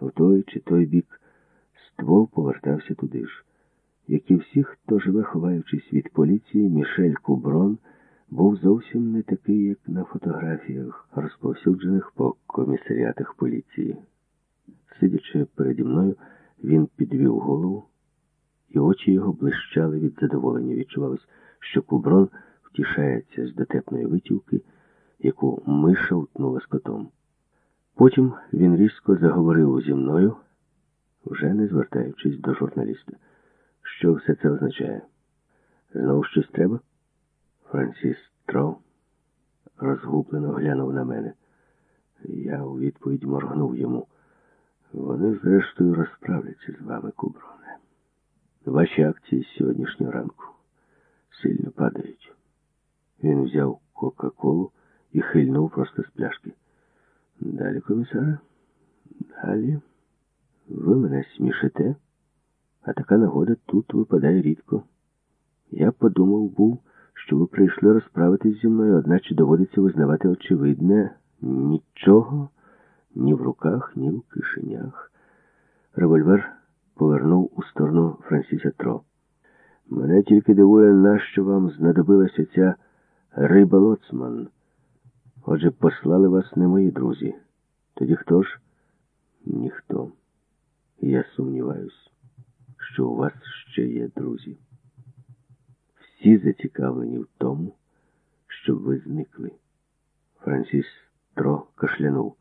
в той чи той бік, ствол повертався туди ж. Як і всі, хто живе, ховаючись від поліції, Мішель Куброн був зовсім не такий, як на фотографіях, розповсюджених по комісаріатах поліції. Сидячи переді мною, він підвів голову, і очі його блищали від задоволення. Відчувалось, що Куброн втішається з дотепної витівки, яку миша утнула з котом. Потім він різко заговорив зі мною, вже не звертаючись до журналіста. Що все це означає? Знову щось треба? Франсіс Тро розгублено глянув на мене. Я у відповідь моргнув йому. Вони, зрештою, розправляться з вами, Куброне. Ваші акції з сьогоднішнього ранку сильно падають. Він взяв Кока-Колу і хильнув просто з пляшки. Далі, комісаре, далі. Ви мене смішите, а така нагода тут випадає рідко. Я подумав був, що ви прийшли розправитись зі мною, одначе доводиться визнавати очевидне нічого ні в руках, ні в кишенях. Револьвер повернув у сторону Франсіса Тро. Мене тільки дивує, нащо вам знадобилася ця риба Лоцман. Отже, послали вас не мої друзі. Тоді хто ж? Ніхто. Я сумніваюсь, що у вас ще є друзі. Всі зацікавлені в тому, щоб ви зникли. Франсіс Тро кашлянув.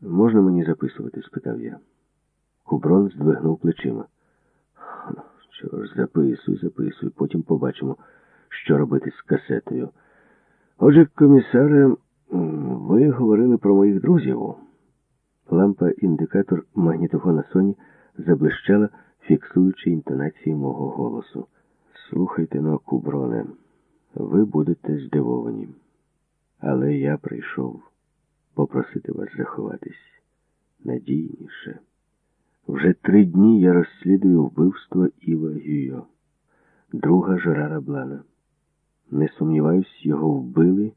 Можна мені записувати? спитав я. Куброн здвигнув плечима. Що ж, записуй, записуй, потім побачимо, що робити з касетою. Отже, комісаре, ви говорили про моїх друзів. Лампа індикатор магнітофона Соні заблищала, фіксуючи інтонації мого голосу. Слухайте но, Куброне, ви будете здивовані. Але я прийшов попросити вас заховатись надійніше. Вже три дні я розслідую вбивство Іва Гюйо, друга Жерара Блана. Не сумніваюсь, його вбили,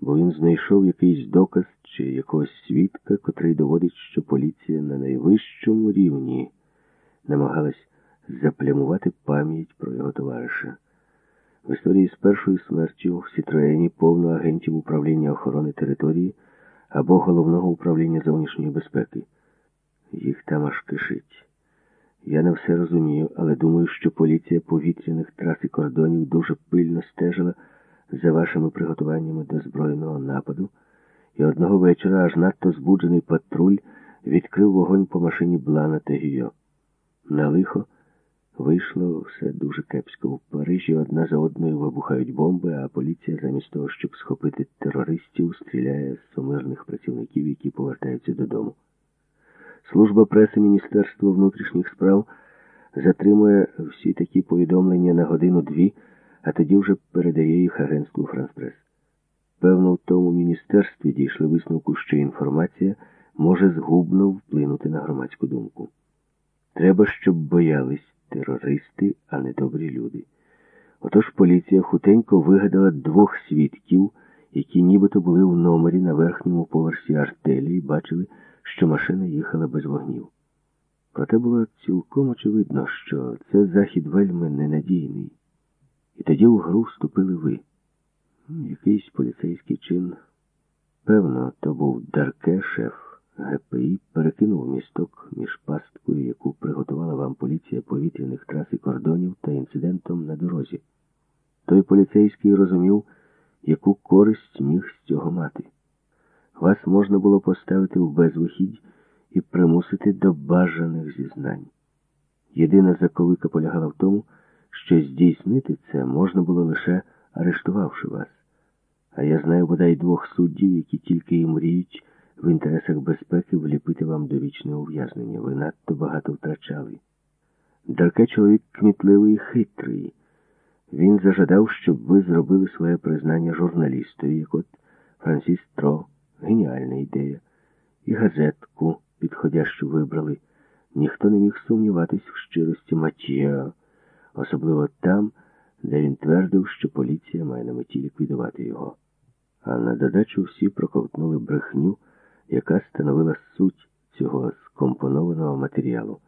бо він знайшов якийсь доказ чи якогось свідка, котрий доводить, що поліція на найвищому рівні намагалась заплямувати пам'ять про його товариша. В історії з першою смертю в Сітроені повно агентів управління охорони території або головного управління зовнішньої безпеки. Їх там аж кишить. Я не все розумію, але думаю, що поліція повітряних трас і кордонів дуже пильно стежила за вашими приготуваннями до збройного нападу, і одного вечора аж надто збуджений патруль відкрив вогонь по машині Блана та Гіо. На лихо вийшло все дуже кепсько. У Парижі одна за одною вибухають бомби, а поліція замість того, щоб схопити терористів, стріляє з сумирних працівників, які повертаються додому. Служба преси Міністерства внутрішніх справ затримує всі такі повідомлення на годину-дві, а тоді вже передає їх агентству Франспрес. Певно, в тому міністерстві дійшли висновку, що інформація може згубно вплинути на громадську думку. Треба, щоб боялись терористи, а не добрі люди. Отож поліція хутенько вигадала двох свідків, які нібито були в номері на верхньому поверсі артелі і бачили, що машина їхала без вогнів. Проте було цілком очевидно, що це захід вельми ненадійний. І тоді в гру вступили ви. Якийсь поліцейський чин. Певно, то був Дарке, шеф ГПІ, перекинув місток між пасткою, яку приготувала вам поліція повітряних трас і кордонів та інцидентом на дорозі. Той поліцейський розумів, яку користь міг з цього мати. Вас можна було поставити в безвихідь і примусити до бажаних зізнань. Єдина заковика полягала в тому, що здійснити це можна було лише арештувавши вас. А я знаю бодай двох суддів, які тільки і мріють в інтересах безпеки вліпити вам довічне ув'язнення. Ви надто багато втрачали. Дарке чоловік кмітливий і хитрий. Він зажадав, щоб ви зробили своє признання журналістові, як от Франсіс Тро. Геніальна ідея. І газетку підходящу вибрали. Ніхто не міг сумніватись в щирості Матіа, особливо там, де він твердив, що поліція має на меті ліквідувати його. А на додачу всі проковтнули брехню, яка становила суть цього скомпонованого матеріалу.